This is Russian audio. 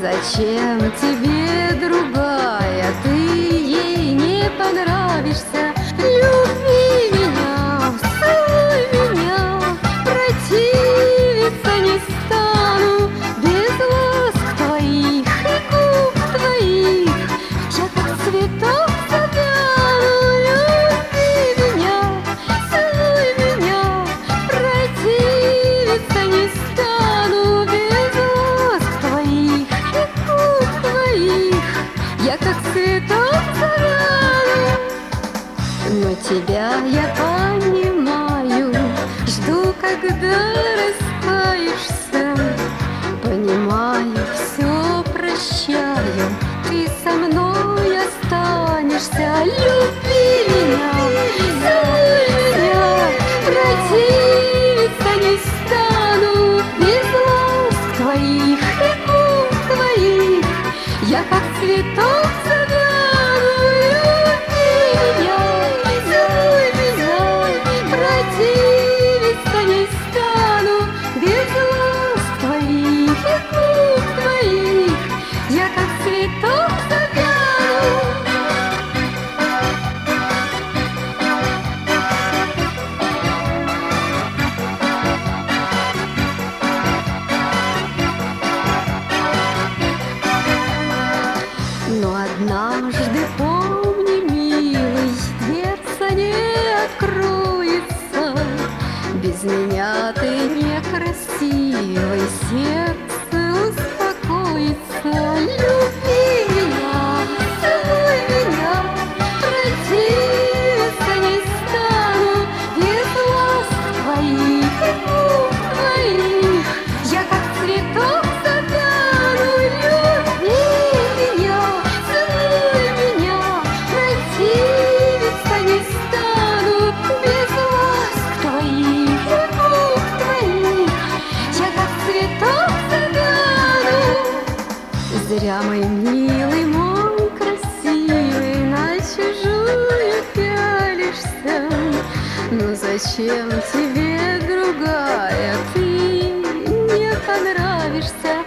Зачем тебе другой? я как цветок завяла, но тебя я понимаю, жду, когда раскаешься, понимаю, все прощаю, ты со мной останешься, любви. 遠く here. зря, мой милый, мой красивый, на чужую пялишься. Но зачем тебе другая? Ты не понравишься.